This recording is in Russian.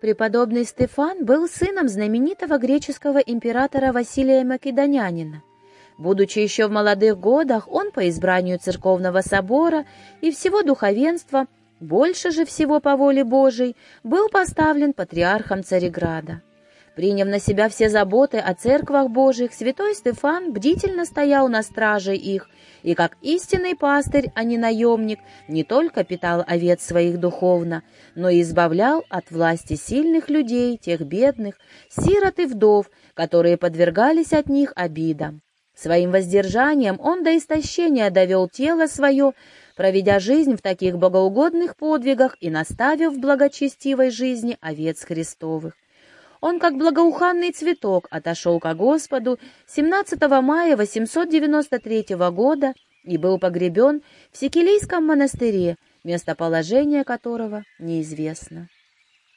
Преподобный Стефан был сыном знаменитого греческого императора Василия Македонянина. Будучи еще в молодых годах, он по избранию церковного собора и всего духовенства, больше же всего по воле Божией, был поставлен патриархом Цареграда. Приняв на себя все заботы о церквах Божьих, святой Стефан бдительно стоял на страже их, и как истинный пастырь, а не наемник, не только питал овец своих духовно, но и избавлял от власти сильных людей, тех бедных, сирот и вдов, которые подвергались от них обидам. Своим воздержанием он до истощения довел тело свое, проведя жизнь в таких богоугодных подвигах и наставив в благочестивой жизни овец Христовых. Он, как благоуханный цветок, отошел ко Господу 17 мая 893 года и был погребен в Секелийском монастыре, местоположение которого неизвестно.